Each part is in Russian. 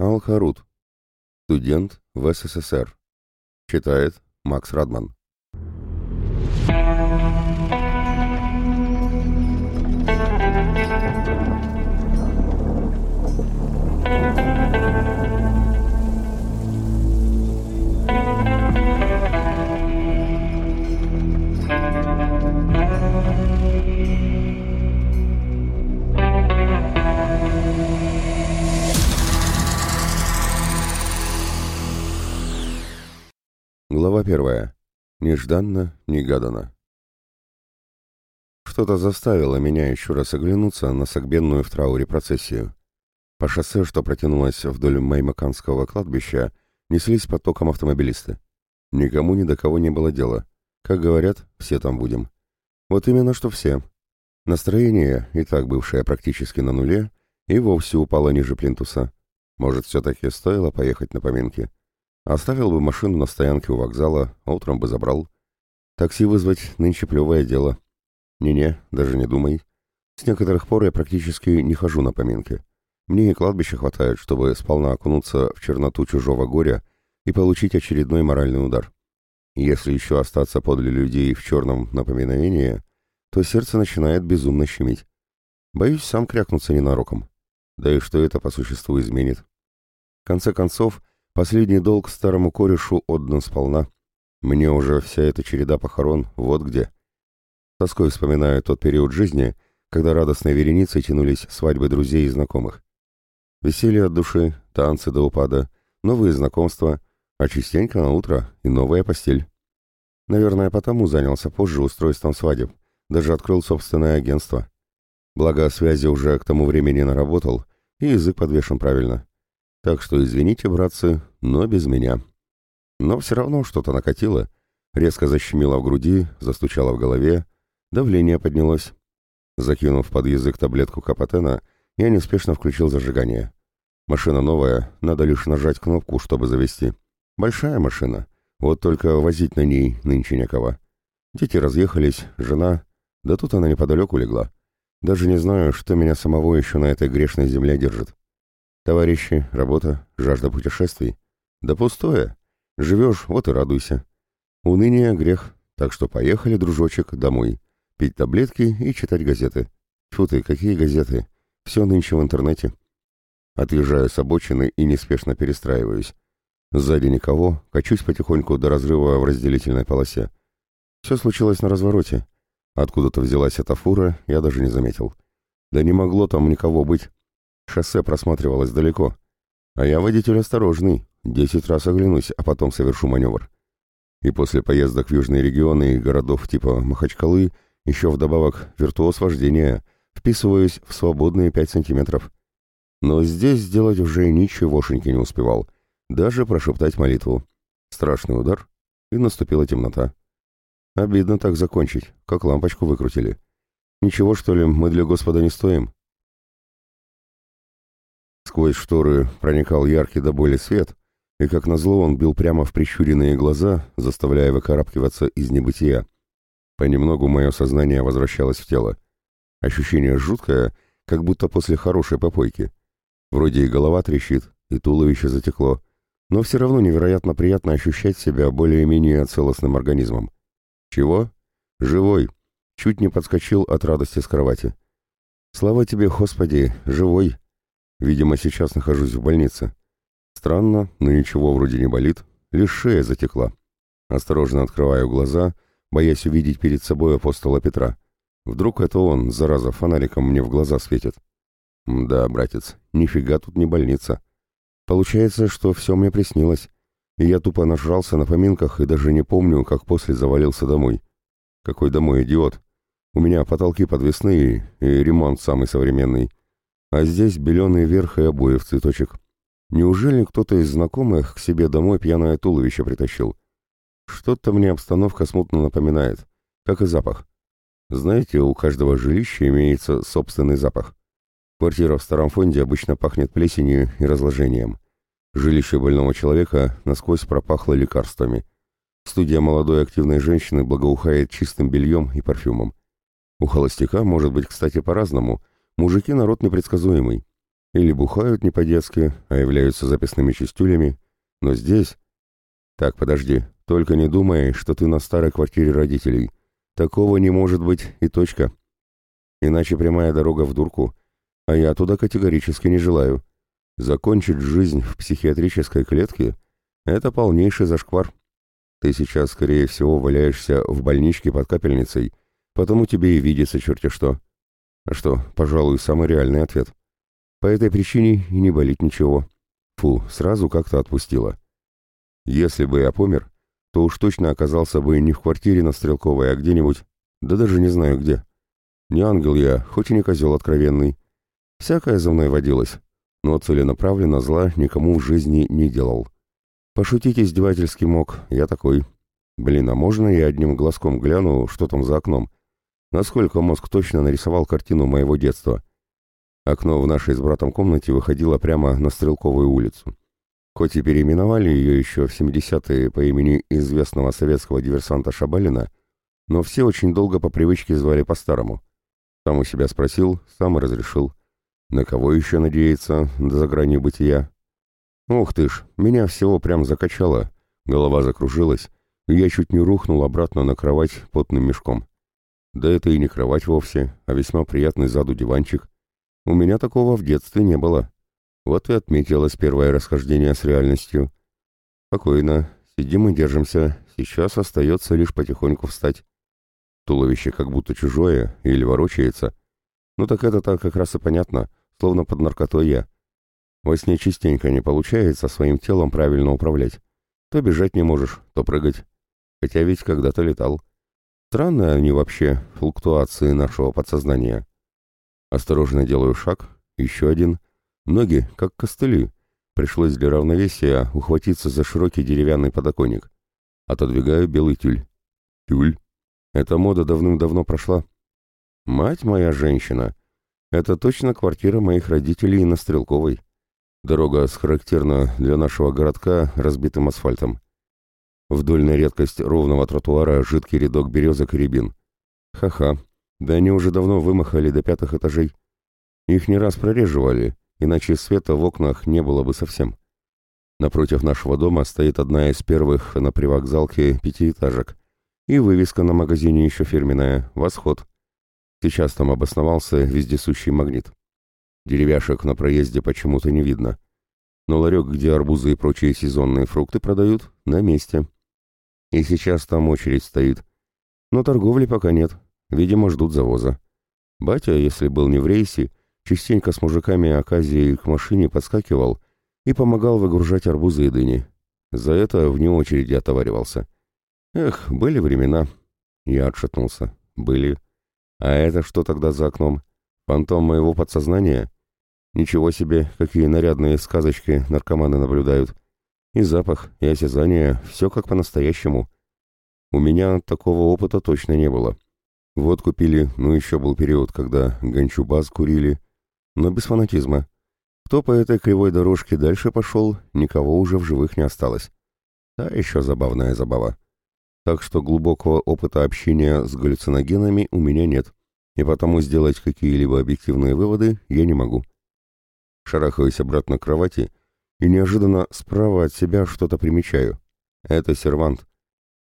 Алхарут. Студент в СССР. Читает Макс Радман. Глава первая. Нежданно, негаданно. Что-то заставило меня еще раз оглянуться на согбенную в трауре процессию. По шоссе, что протянулось вдоль Маймаканского кладбища, неслись потоком автомобилисты. Никому ни до кого не было дела. Как говорят, все там будем. Вот именно что все. Настроение, и так бывшее практически на нуле, и вовсе упало ниже плинтуса. Может, все-таки стоило поехать на поминки? Оставил бы машину на стоянке у вокзала, а утром бы забрал. Такси вызвать нынче плевое дело. Не-не, даже не думай. С некоторых пор я практически не хожу на поминки. Мне и кладбища хватает, чтобы сполна окунуться в черноту чужого горя и получить очередной моральный удар. Если еще остаться подле людей в черном напоминовении, то сердце начинает безумно щемить. Боюсь сам крякнуться ненароком. Да и что это по существу изменит? В конце концов, Последний долг старому корешу отдан сполна. Мне уже вся эта череда похорон вот где. Тоской вспоминаю тот период жизни, когда радостной вереницей тянулись свадьбы друзей и знакомых. Веселье от души, танцы до упада, новые знакомства, а частенько на утро и новая постель. Наверное, потому занялся позже устройством свадеб, даже открыл собственное агентство. Благо, связи уже к тому времени наработал, и язык подвешен правильно. Так что извините, братцы, но без меня. Но все равно что-то накатило, резко защемило в груди, застучало в голове, давление поднялось. Закинув под язык таблетку капотена, я неспешно включил зажигание. Машина новая, надо лишь нажать кнопку, чтобы завести. Большая машина, вот только возить на ней нынче некого. Дети разъехались, жена, да тут она неподалеку легла. Даже не знаю, что меня самого еще на этой грешной земле держит. Товарищи, работа, жажда путешествий. Да пустое. Живешь, вот и радуйся. Уныние — грех, так что поехали, дружочек, домой. Пить таблетки и читать газеты. Фу ты, какие газеты? Все нынче в интернете. Отъезжаю с обочины и неспешно перестраиваюсь. Сзади никого, качусь потихоньку до разрыва в разделительной полосе. Все случилось на развороте. Откуда-то взялась эта фура, я даже не заметил. Да не могло там никого быть. Шоссе просматривалось далеко. А я водитель осторожный, десять раз оглянусь, а потом совершу маневр. И после поездок в южные регионы и городов типа Махачкалы еще вдобавок виртуоз вождения, вписываюсь в свободные пять сантиметров. Но здесь сделать уже ничегошеньки не успевал, даже прошептать молитву. Страшный удар, и наступила темнота. Обидно так закончить, как лампочку выкрутили. Ничего, что ли, мы для Господа не стоим? Сквозь шторы проникал яркий до боли свет, и как назло он бил прямо в прищуренные глаза, заставляя выкарабкиваться из небытия. Понемногу мое сознание возвращалось в тело. Ощущение жуткое, как будто после хорошей попойки. Вроде и голова трещит, и туловище затекло, но все равно невероятно приятно ощущать себя более-менее целостным организмом. Чего? Живой. Чуть не подскочил от радости с кровати. Слава тебе, Господи, живой. Видимо, сейчас нахожусь в больнице. Странно, но ничего вроде не болит, лишь шея затекла. Осторожно открываю глаза, боясь увидеть перед собой апостола Петра. Вдруг это он, зараза, фонариком мне в глаза светит. Да, братец, нифига тут не больница. Получается, что все мне приснилось. И я тупо нажрался на поминках и даже не помню, как после завалился домой. Какой домой, идиот? У меня потолки подвесные и ремонт самый современный. А здесь беленый верх и обои в цветочек. Неужели кто-то из знакомых к себе домой пьяное туловище притащил? Что-то мне обстановка смутно напоминает, как и запах. Знаете, у каждого жилища имеется собственный запах. Квартира в старом фонде обычно пахнет плесенью и разложением. Жилище больного человека насквозь пропахло лекарствами. Студия молодой активной женщины благоухает чистым бельем и парфюмом. У холостяка может быть, кстати, по-разному – Мужики народ непредсказуемый. Или бухают не по-детски, а являются записными частюлями. Но здесь... Так, подожди, только не думай, что ты на старой квартире родителей. Такого не может быть и точка. Иначе прямая дорога в дурку, а я туда категорически не желаю. Закончить жизнь в психиатрической клетке — это полнейший зашквар. Ты сейчас, скорее всего, валяешься в больничке под капельницей, потому тебе и видится черти что. А что, пожалуй, самый реальный ответ. По этой причине и не болит ничего. Фу, сразу как-то отпустила. Если бы я помер, то уж точно оказался бы не в квартире на Стрелковой, а где-нибудь, да даже не знаю где. Не ангел я, хоть и не козел откровенный. Всякое за мной водилось, но целенаправленно зла никому в жизни не делал. Пошутить издевательски мог, я такой. Блин, а можно я одним глазком гляну, что там за окном? Насколько мозг точно нарисовал картину моего детства? Окно в нашей с братом комнате выходило прямо на Стрелковую улицу. Хоть и переименовали ее еще в 70-е по имени известного советского диверсанта Шабалина, но все очень долго по привычке звали по-старому. Сам у себя спросил, сам и разрешил. На кого еще надеяться за гранью бытия? Ух ты ж, меня всего прям закачало, голова закружилась, и я чуть не рухнул обратно на кровать потным мешком. Да это и не кровать вовсе, а весьма приятный заду диванчик. У меня такого в детстве не было. Вот и отметилось первое расхождение с реальностью. Спокойно, сидим и держимся, сейчас остается лишь потихоньку встать. Туловище как будто чужое или ворочается. Ну так это-то как раз и понятно, словно под наркотой я. Во сне частенько не получается своим телом правильно управлять. То бежать не можешь, то прыгать. Хотя ведь когда-то летал. Странные они вообще, флуктуации нашего подсознания. Осторожно делаю шаг, еще один. Ноги, как костыли. Пришлось для равновесия ухватиться за широкий деревянный подоконник. Отодвигаю белый тюль. Тюль. Эта мода давным-давно прошла. Мать моя женщина. Это точно квартира моих родителей на Стрелковой. Дорога с характерно для нашего городка разбитым асфальтом. Вдоль на редкость ровного тротуара жидкий рядок березок и рябин. Ха-ха, да они уже давно вымахали до пятых этажей. Их не раз прореживали, иначе света в окнах не было бы совсем. Напротив нашего дома стоит одна из первых на привокзалке пятиэтажек, и вывеска на магазине еще фирменная «Восход». Сейчас там обосновался вездесущий магнит. Деревяшек на проезде почему-то не видно. Но ларек, где арбузы и прочие сезонные фрукты продают, на месте. И сейчас там очередь стоит. Но торговли пока нет. Видимо, ждут завоза. Батя, если был не в рейсе, частенько с мужиками оказией к машине подскакивал и помогал выгружать арбузы и дыни. За это вне очереди отоваривался. Эх, были времена. Я отшатнулся. Были. А это что тогда за окном? Фантом моего подсознания? Ничего себе, какие нарядные сказочки наркоманы наблюдают. И запах, и осязание, все как по-настоящему. У меня такого опыта точно не было. Вот купили, ну еще был период, когда гончубаз курили, но без фанатизма. Кто по этой кривой дорожке дальше пошел, никого уже в живых не осталось. Та еще забавная забава. Так что глубокого опыта общения с галлюциногенами у меня нет, и потому сделать какие-либо объективные выводы я не могу шарахаюсь обратно к кровати и неожиданно справа от себя что-то примечаю. Это сервант.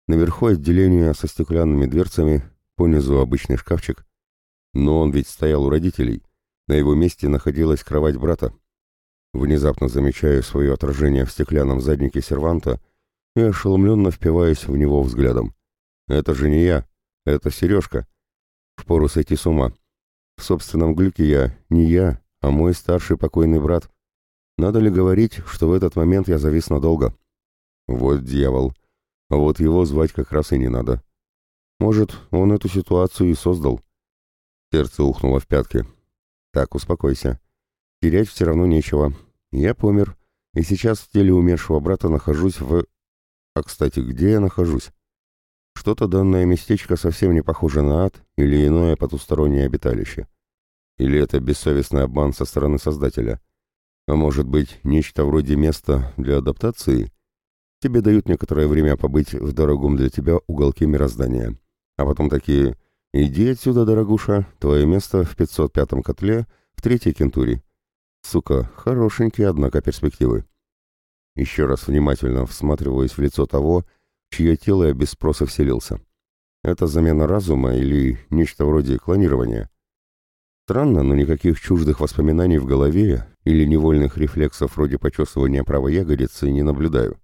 Наверху отделение со стеклянными дверцами, понизу обычный шкафчик. Но он ведь стоял у родителей. На его месте находилась кровать брата. Внезапно замечаю свое отражение в стеклянном заднике серванта и ошеломленно впиваюсь в него взглядом. Это же не я, это Сережка. Впору сойти с ума. В собственном глюке я не я, а мой старший покойный брат. Надо ли говорить, что в этот момент я завис надолго? Вот дьявол. А вот его звать как раз и не надо. Может, он эту ситуацию и создал. Сердце ухнуло в пятки. Так, успокойся. Терять все равно нечего. Я помер, и сейчас в теле умершего брата нахожусь в... А, кстати, где я нахожусь? Что-то данное местечко совсем не похоже на ад или иное потустороннее обиталище. Или это бессовестный обман со стороны Создателя? А может быть, нечто вроде места для адаптации? Тебе дают некоторое время побыть в дорогом для тебя уголке мироздания. А потом такие «Иди отсюда, дорогуша, твое место в 505-м котле в третьей кентуре». Сука, хорошенькие, однако, перспективы. Еще раз внимательно всматриваясь в лицо того, чье тело я без спроса вселился. Это замена разума или нечто вроде клонирования? Странно, но никаких чуждых воспоминаний в голове или невольных рефлексов вроде почесывания правой ягодицы не наблюдаю.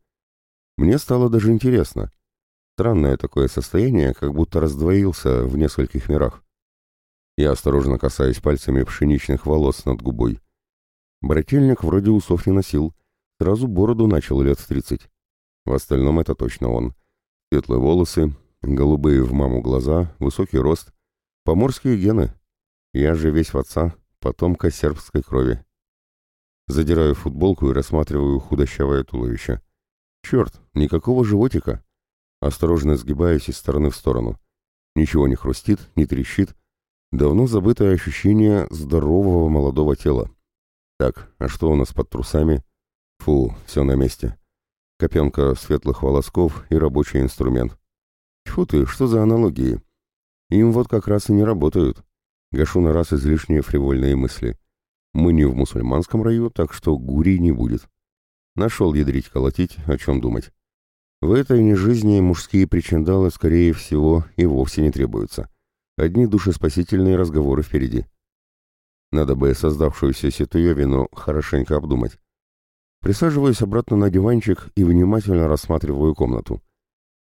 Мне стало даже интересно. Странное такое состояние, как будто раздвоился в нескольких мирах. Я осторожно касаюсь пальцами пшеничных волос над губой. Брательник вроде усов не носил, сразу бороду начал лет в тридцать. В остальном это точно он. Светлые волосы, голубые в маму глаза, высокий рост, поморские гены. Я же весь в отца, потомка сербской крови. Задираю футболку и рассматриваю худощавое туловище. Черт, никакого животика. Осторожно сгибаюсь из стороны в сторону. Ничего не хрустит, не трещит. Давно забытое ощущение здорового молодого тела. Так, а что у нас под трусами? Фу, все на месте. Копенка светлых волосков и рабочий инструмент. Тьфу ты, что за аналогии? Им вот как раз и не работают. Гашу на раз излишние фривольные мысли. Мы не в мусульманском раю, так что гурий не будет. Нашел ядрить колотить, о чем думать. В этой не жизни мужские причиндалы, скорее всего, и вовсе не требуются. Одни душеспасительные разговоры впереди. Надо бы создавшуюся ситуевину хорошенько обдумать. Присаживаюсь обратно на диванчик и внимательно рассматриваю комнату.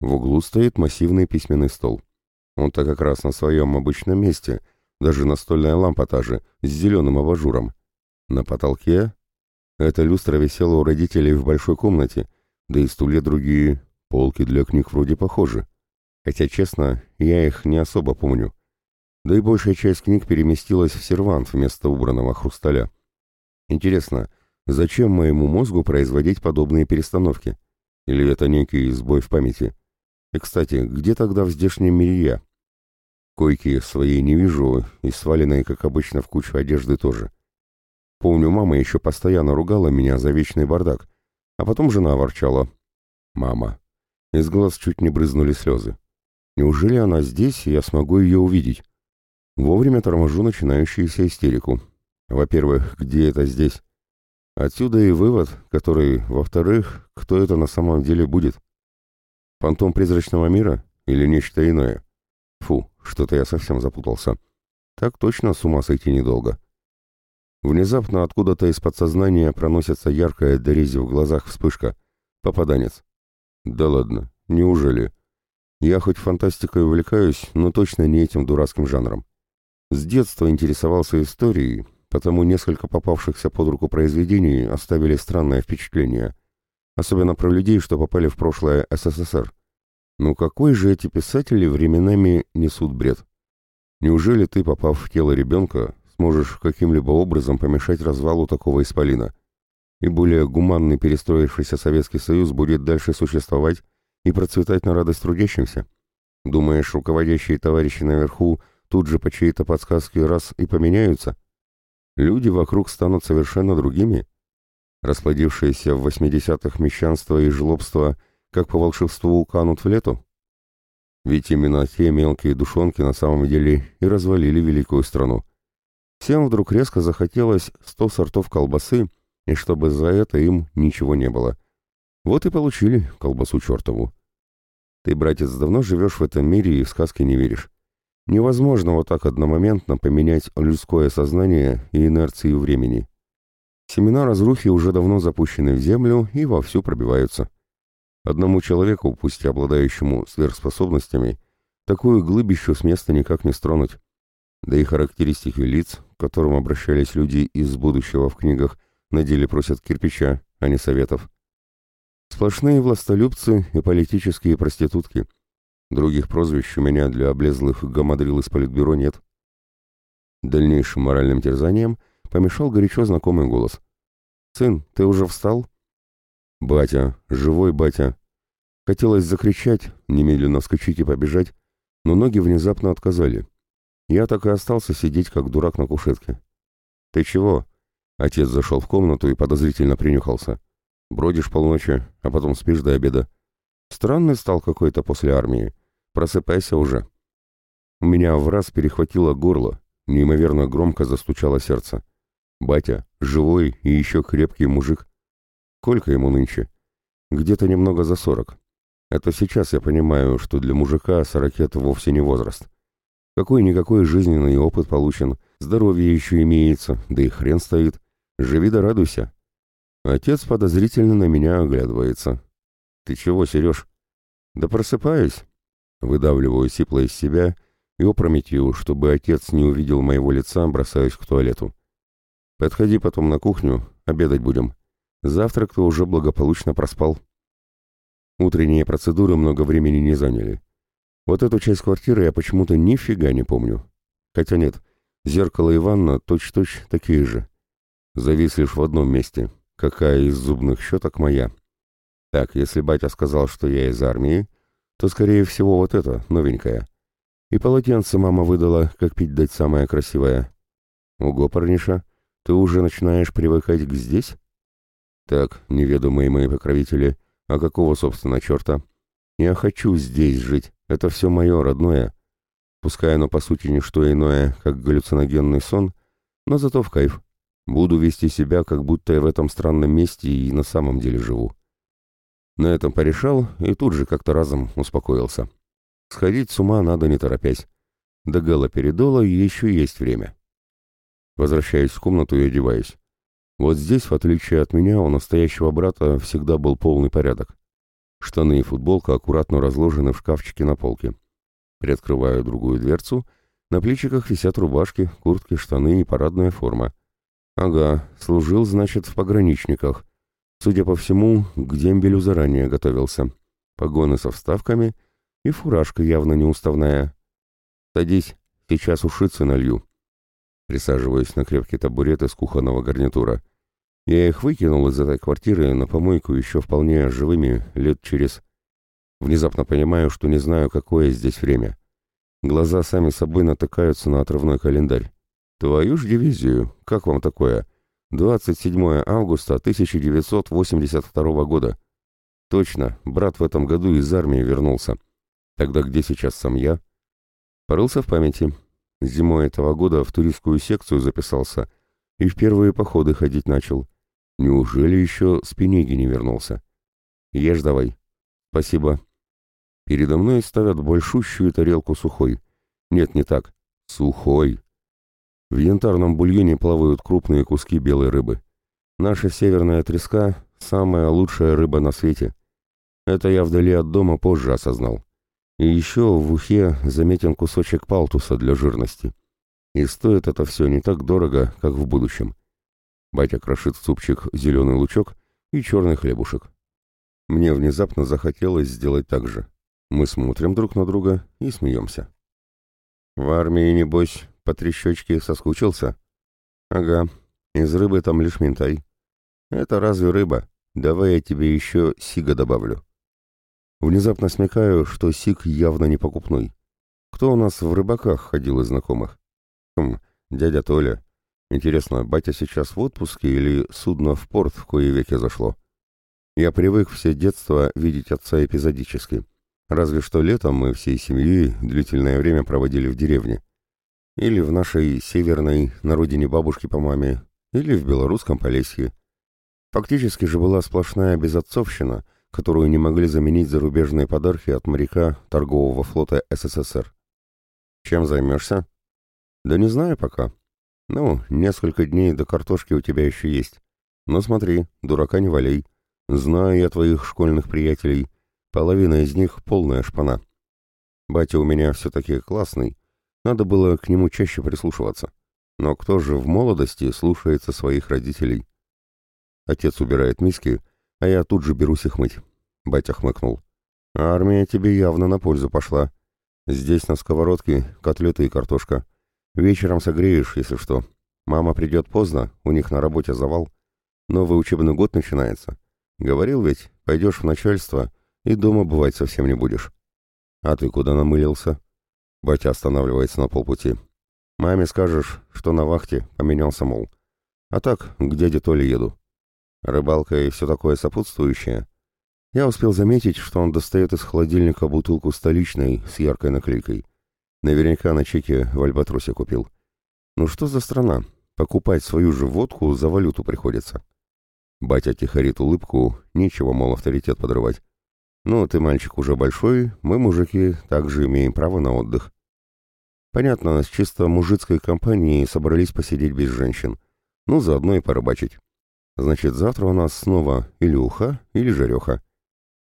В углу стоит массивный письменный стол. Он-то как раз на своем обычном месте, даже настольная лампа та же, с зеленым абажуром. На потолке... Эта люстра висела у родителей в большой комнате, да и стулья другие, полки для книг вроде похожи. Хотя, честно, я их не особо помню. Да и большая часть книг переместилась в сервант вместо убранного хрусталя. Интересно, Зачем моему мозгу производить подобные перестановки? Или это некий сбой в памяти? И, кстати, где тогда в здешнем мире я? Койки своей не вижу, и сваленной, как обычно, в кучу одежды тоже. Помню, мама еще постоянно ругала меня за вечный бардак, а потом жена ворчала. «Мама». Из глаз чуть не брызнули слезы. Неужели она здесь, и я смогу ее увидеть? Вовремя торможу начинающуюся истерику. Во-первых, где это здесь? Отсюда и вывод, который, во-вторых, кто это на самом деле будет? Фантом призрачного мира или нечто иное? Фу, что-то я совсем запутался. Так точно с ума сойти недолго. Внезапно откуда-то из подсознания проносится яркая дорези в глазах вспышка. Попаданец. Да ладно, неужели? Я хоть фантастикой увлекаюсь, но точно не этим дурацким жанром. С детства интересовался историей, потому несколько попавшихся под руку произведений оставили странное впечатление, особенно про людей, что попали в прошлое СССР. Ну какой же эти писатели временами несут бред? Неужели ты, попав в тело ребенка, сможешь каким-либо образом помешать развалу такого исполина? И более гуманный перестроившийся Советский Союз будет дальше существовать и процветать на радость трудящимся? Думаешь, руководящие товарищи наверху тут же по чьей-то подсказке раз и поменяются? люди вокруг станут совершенно другими. Расплодившиеся в 80-х мещанство и жлобство, как по волшебству, канут в лету? Ведь именно те мелкие душонки на самом деле и развалили великую страну. Всем вдруг резко захотелось сто сортов колбасы, и чтобы за это им ничего не было. Вот и получили колбасу чертову. Ты, братец, давно живешь в этом мире и в сказки не веришь. Невозможно вот так одномоментно поменять людское сознание и инерцию времени. Семена разрухи уже давно запущены в землю и вовсю пробиваются. Одному человеку, пусть и обладающему сверхспособностями, такую глыбищу с места никак не стронуть. Да и характеристики лиц, которым обращались люди из будущего в книгах, на деле просят кирпича, а не советов. Сплошные властолюбцы и политические проститутки – Других прозвищ у меня для облезлых гамадрил из политбюро нет. Дальнейшим моральным терзанием помешал горячо знакомый голос. «Сын, ты уже встал?» «Батя, живой батя!» Хотелось закричать, немедленно вскочить и побежать, но ноги внезапно отказали. Я так и остался сидеть, как дурак на кушетке. «Ты чего?» Отец зашел в комнату и подозрительно принюхался. «Бродишь полночи, а потом спишь до обеда. Странный стал какой-то после армии. Просыпайся уже. У меня в раз перехватило горло, неимоверно громко застучало сердце. Батя, живой и еще крепкий мужик. Сколько ему нынче? Где-то немного за сорок. Это сейчас я понимаю, что для мужика сорок это вовсе не возраст. Какой-никакой жизненный опыт получен, здоровье еще имеется, да и хрен стоит. Живи да радуйся. Отец подозрительно на меня оглядывается. «Ты чего, Сереж?» «Да просыпаюсь». Выдавливаю сипло из себя и опрометью, чтобы отец не увидел моего лица, бросаюсь к туалету. «Подходи потом на кухню, обедать будем. Завтрак ты уже благополучно проспал». Утренние процедуры много времени не заняли. Вот эту часть квартиры я почему-то нифига не помню. Хотя нет, зеркало и ванна точь-точь такие же. Завис лишь в одном месте. Какая из зубных щеток моя? Так, если батя сказал, что я из армии, то, скорее всего, вот это, новенькая. И полотенце мама выдала, как пить дать самое красивое. Ого, парниша, ты уже начинаешь привыкать к здесь? Так, неведомые мои покровители, а какого, собственно, черта? Я хочу здесь жить, это все мое родное. Пускай оно, по сути, не что иное, как галлюциногенный сон, но зато в кайф. Буду вести себя, как будто я в этом странном месте и на самом деле живу. На этом порешал и тут же как-то разом успокоился. Сходить с ума надо не торопясь. До галоперидола еще есть время. Возвращаюсь в комнату и одеваюсь. Вот здесь, в отличие от меня, у настоящего брата всегда был полный порядок. Штаны и футболка аккуратно разложены в шкафчике на полке. Приоткрываю другую дверцу, на плечиках висят рубашки, куртки, штаны и парадная форма. Ага, служил, значит, в пограничниках. Судя по всему, к дембелю заранее готовился. Погоны со вставками и фуражка явно неуставная. Садись, сейчас ушиться налью. Присаживаюсь на крепкий табурет из кухонного гарнитура. Я их выкинул из этой квартиры на помойку еще вполне живыми лет через... Внезапно понимаю, что не знаю, какое здесь время. Глаза сами собой натыкаются на отрывной календарь. Твою ж дивизию, как вам такое? 27 августа 1982 года. Точно, брат в этом году из армии вернулся. Тогда где сейчас сам я? Порылся в памяти. Зимой этого года в туристскую секцию записался и в первые походы ходить начал. Неужели еще с Пенеги не вернулся? Ешь давай. Спасибо. Передо мной ставят большущую тарелку сухой. Нет, не так. Сухой. В янтарном бульоне плавают крупные куски белой рыбы. Наша северная треска – самая лучшая рыба на свете. Это я вдали от дома позже осознал. И еще в ухе заметен кусочек палтуса для жирности. И стоит это все не так дорого, как в будущем. Батя крошит в супчик зеленый лучок и черный хлебушек. Мне внезапно захотелось сделать так же. Мы смотрим друг на друга и смеемся. В армии, небось, по трещочке соскучился? Ага, из рыбы там лишь ментай. Это разве рыба? Давай я тебе еще сига добавлю. Внезапно смекаю, что сиг явно не покупной. Кто у нас в рыбаках ходил из знакомых? Хм, дядя Толя. Интересно, батя сейчас в отпуске или судно в порт в кое веке зашло? Я привык все детство видеть отца эпизодически. Разве что летом мы всей семьей длительное время проводили в деревне. Или в нашей северной, на родине бабушки по маме, или в белорусском Полесье. Фактически же была сплошная безотцовщина, которую не могли заменить зарубежные подарки от моряка торгового флота СССР. Чем займешься? Да не знаю пока. Ну, несколько дней до картошки у тебя еще есть. Но смотри, дурака не валяй. Знаю я твоих школьных приятелей. Половина из них полная шпана. Батя у меня все-таки классный, надо было к нему чаще прислушиваться. Но кто же в молодости слушается своих родителей? Отец убирает миски, а я тут же берусь их мыть. Батя хмыкнул. «Армия тебе явно на пользу пошла. Здесь на сковородке котлеты и картошка. Вечером согреешь, если что. Мама придет поздно, у них на работе завал. Новый учебный год начинается. Говорил ведь, пойдешь в начальство и дома бывать совсем не будешь. А ты куда намылился?» Батя останавливается на полпути. «Маме скажешь, что на вахте поменялся, мол. А так, к дяде Толе еду. Рыбалка и все такое сопутствующее». Я успел заметить, что он достает из холодильника бутылку столичной с яркой наклейкой. Наверняка на чеке в Альбатросе купил. Ну что за страна? покупать свою же водку за валюту приходится. Батя тихорит улыбку, нечего, мол, авторитет подрывать. Ну, ты мальчик уже большой, мы, мужики, также имеем право на отдых. Понятно, с чисто мужицкой компанией собрались посидеть без женщин. Ну, заодно и порыбачить. Значит, завтра у нас снова или уха, или жареха.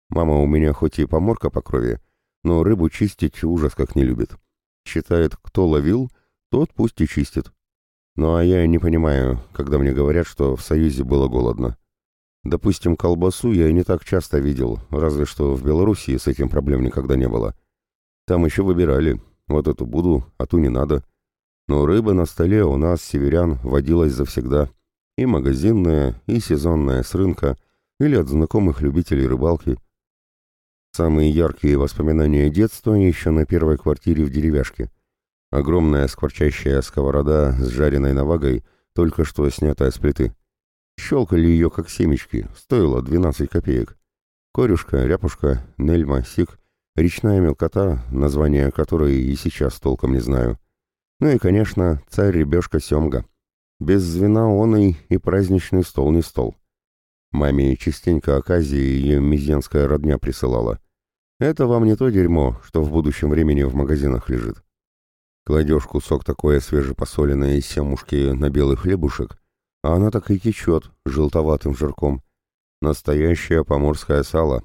Мама у меня хоть и поморка по крови, но рыбу чистить ужас как не любит. Считает, кто ловил, тот пусть и чистит. Ну а я не понимаю, когда мне говорят, что в Союзе было голодно. Допустим, колбасу я не так часто видел, разве что в Белоруссии с этим проблем никогда не было. Там еще выбирали, вот эту буду, а ту не надо. Но рыба на столе у нас, северян, водилась завсегда. И магазинная, и сезонная с рынка, или от знакомых любителей рыбалки. Самые яркие воспоминания детства еще на первой квартире в деревяшке. Огромная скворчащая сковорода с жареной навагой, только что снятая с плиты. Щелкали ее, как семечки, стоило 12 копеек. Корюшка, ряпушка, нельма, сик, речная мелкота, название которой и сейчас толком не знаю. Ну и, конечно, царь-ребешка семга. Без звена он и, и праздничный стол не стол. Маме частенько оказии ее мизенская родня присылала. Это вам не то дерьмо, что в будущем времени в магазинах лежит. Кладешь кусок такое свежепосоленное из семушки на белый хлебушек, а она так и течет желтоватым жирком. Настоящее поморское сало.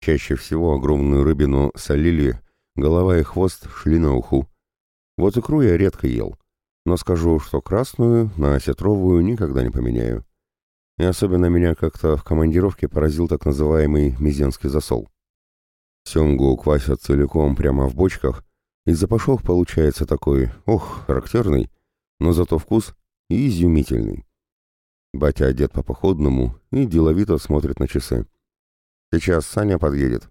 Чаще всего огромную рыбину солили, голова и хвост шли на уху. Вот икру я редко ел, но скажу, что красную на осетровую никогда не поменяю. И особенно меня как-то в командировке поразил так называемый мизенский засол. Семгу квасят целиком прямо в бочках, и запашок получается такой, ох, характерный, но зато вкус и изумительный. Батя одет по походному и деловито смотрит на часы. Сейчас Саня подъедет.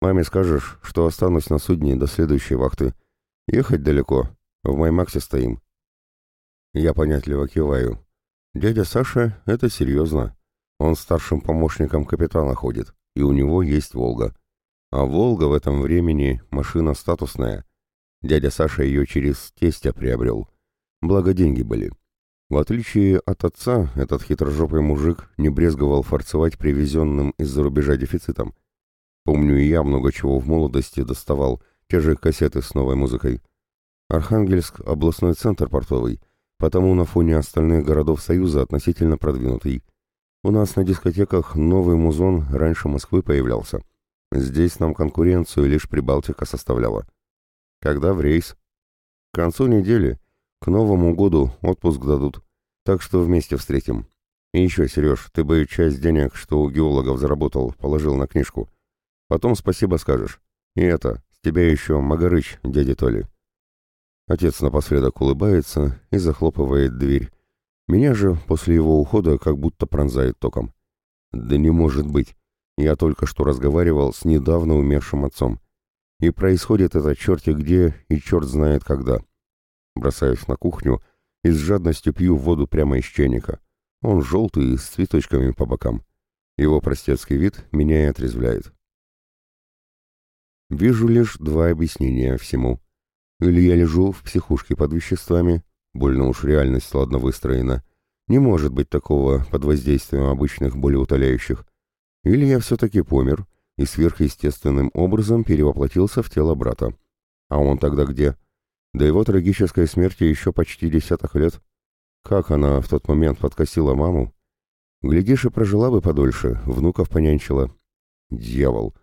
Маме скажешь, что останусь на судне до следующей вахты. Ехать далеко, в Маймаксе стоим. Я понятливо киваю. Дядя Саша — это серьезно. Он старшим помощником капитана ходит, и у него есть «Волга». А «Волга» в этом времени машина статусная. Дядя Саша ее через тестя приобрел. Благо деньги были. В отличие от отца, этот хитрожопый мужик не брезговал форцевать привезенным из-за рубежа дефицитом. Помню, и я много чего в молодости доставал, те же кассеты с новой музыкой. Архангельск — областной центр портовый, потому на фоне остальных городов Союза относительно продвинутый. У нас на дискотеках новый музон раньше Москвы появлялся. Здесь нам конкуренцию лишь Прибалтика составляла. Когда в рейс? К концу недели, к Новому году отпуск дадут, так что вместе встретим. И еще, Сереж, ты бы часть денег, что у геологов заработал, положил на книжку. Потом спасибо скажешь. И это, с тебя еще Магарыч, дядя Толи. Отец напоследок улыбается и захлопывает дверь. Меня же после его ухода как будто пронзает током. Да не может быть. Я только что разговаривал с недавно умершим отцом. И происходит это черти где и черт знает когда. Бросаюсь на кухню и с жадностью пью воду прямо из чайника. Он желтый, с цветочками по бокам. Его простецкий вид меня и отрезвляет. Вижу лишь два объяснения всему. Или я лежу в психушке под веществами, больно уж реальность ладно выстроена, не может быть такого под воздействием обычных болеутоляющих. Или я все-таки помер и сверхъестественным образом перевоплотился в тело брата. А он тогда где? До его трагической смерти еще почти десяток лет. Как она в тот момент подкосила маму? Глядишь, и прожила бы подольше, внуков понянчила. Дьявол!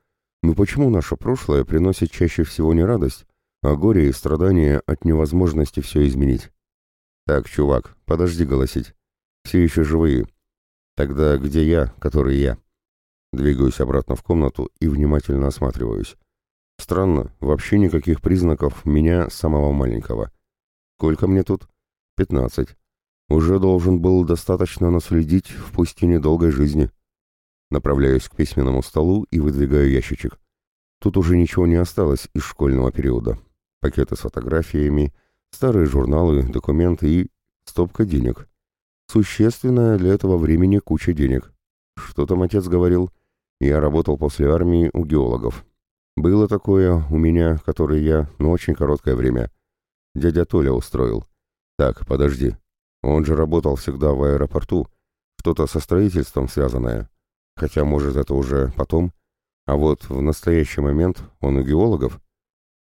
Ну почему наше прошлое приносит чаще всего не радость, а горе и страдания от невозможности все изменить. Так, чувак, подожди голосить. Все еще живые. Тогда где я, который я? Двигаюсь обратно в комнату и внимательно осматриваюсь. Странно, вообще никаких признаков меня самого маленького. Сколько мне тут? Пятнадцать. Уже должен был достаточно наследить в пусть и недолгой жизни. Направляюсь к письменному столу и выдвигаю ящичек. Тут уже ничего не осталось из школьного периода пакеты с фотографиями, старые журналы, документы и стопка денег. Существенная для этого времени куча денег. Что там отец говорил? Я работал после армии у геологов. Было такое у меня, который я, но очень короткое время. Дядя Толя устроил. Так, подожди. Он же работал всегда в аэропорту, что-то со строительством связанное. Хотя, может, это уже потом. А вот в настоящий момент он у геологов.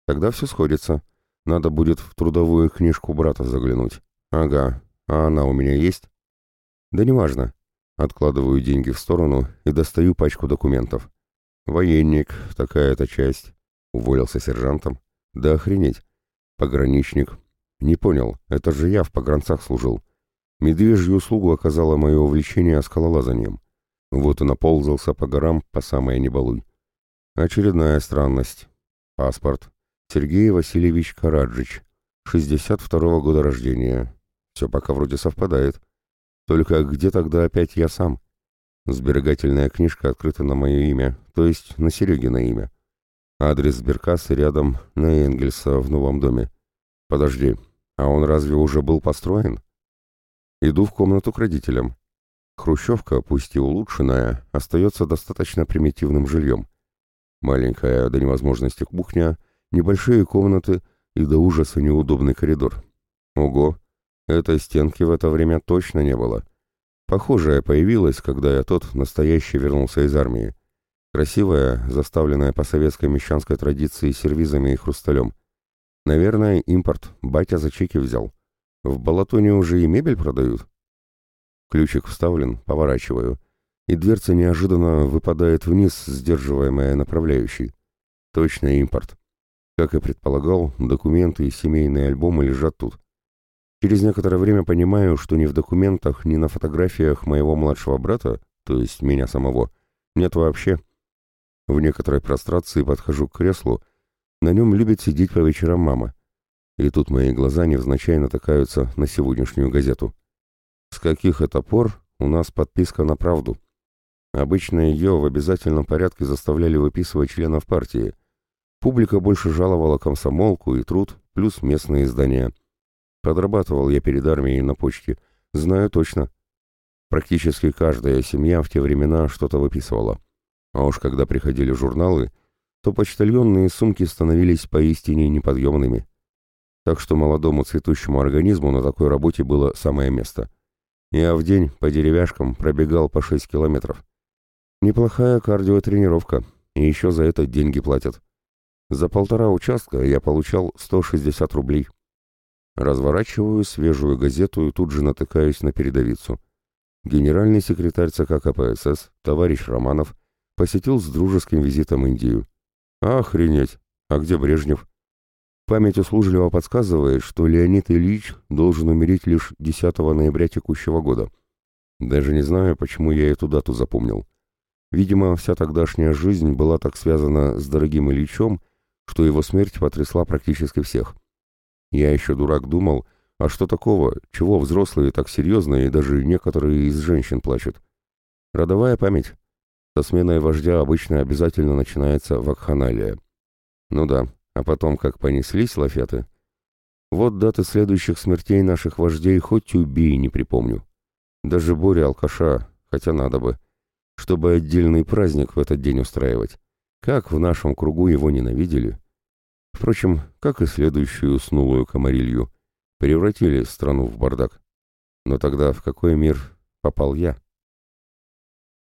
Тогда все сходится. Надо будет в трудовую книжку брата заглянуть. Ага, а она у меня есть? Да неважно. Откладываю деньги в сторону и достаю пачку документов. Военник, такая-то часть. Уволился сержантом. Да охренеть. Пограничник. Не понял, это же я в погранцах служил. Медвежью услугу оказало мое увлечение скалолазанием. Вот и наползался по горам по самой небалуй. Очередная странность. Паспорт. Сергей Васильевич Караджич. 62-го года рождения. Все пока вроде совпадает. Только где тогда опять я сам? Сберегательная книжка открыта на мое имя, то есть на Серегина имя. Адрес сберкассы рядом на Энгельса в новом доме. Подожди, а он разве уже был построен? Иду в комнату к родителям. Хрущевка, пусть и улучшенная, остается достаточно примитивным жильем. Маленькая до невозможности кухня, небольшие комнаты и до ужаса неудобный коридор. Ого, этой стенки в это время точно не было. Похожая появилась, когда я тот настоящий вернулся из армии. Красивая, заставленная по советской мещанской традиции сервизами и хрусталем. Наверное, импорт батя за чеки взял. В Балатоне уже и мебель продают. Ключик вставлен, поворачиваю, и дверца неожиданно выпадает вниз, сдерживаемая направляющей. Точно импорт. Как и предполагал, документы и семейные альбомы лежат тут. Через некоторое время понимаю, что ни в документах, ни на фотографиях моего младшего брата, то есть меня самого, нет вообще. В некоторой прострации подхожу к креслу, на нем любит сидеть по вечерам мама. И тут мои глаза невзначай натыкаются на сегодняшнюю газету. С каких это пор у нас подписка на правду? Обычно ее в обязательном порядке заставляли выписывать членов партии. Публика больше жаловала комсомолку и труд, плюс местные издания. Подрабатывал я перед армией на почте, знаю точно. Практически каждая семья в те времена что-то выписывала. А уж когда приходили журналы, то почтальонные сумки становились поистине неподъемными. Так что молодому цветущему организму на такой работе было самое место. Я в день по деревяшкам пробегал по 6 километров. Неплохая кардиотренировка, и еще за это деньги платят. За полтора участка я получал 160 рублей. Разворачиваю свежую газету и тут же натыкаюсь на передовицу. Генеральный секретарь ЦК КПСС, товарищ Романов, посетил с дружеским визитом Индию. Охренеть! А где Брежнев? Память услужливо подсказывает, что Леонид Ильич должен умереть лишь 10 ноября текущего года. Даже не знаю, почему я эту дату запомнил. Видимо, вся тогдашняя жизнь была так связана с дорогим Ильичом, что его смерть потрясла практически всех. Я еще дурак думал, а что такого, чего взрослые так серьезно и даже некоторые из женщин плачут? Родовая память. Со сменой вождя обычно обязательно начинается вакханалия. Ну да, а потом, как понеслись лафеты. Вот даты следующих смертей наших вождей хоть убей, не припомню. Даже Боря алкаша, хотя надо бы. Чтобы отдельный праздник в этот день устраивать. Как в нашем кругу его ненавидели. Впрочем, как и следующую снулую комарилью. Превратили страну в бардак. Но тогда в какой мир попал я?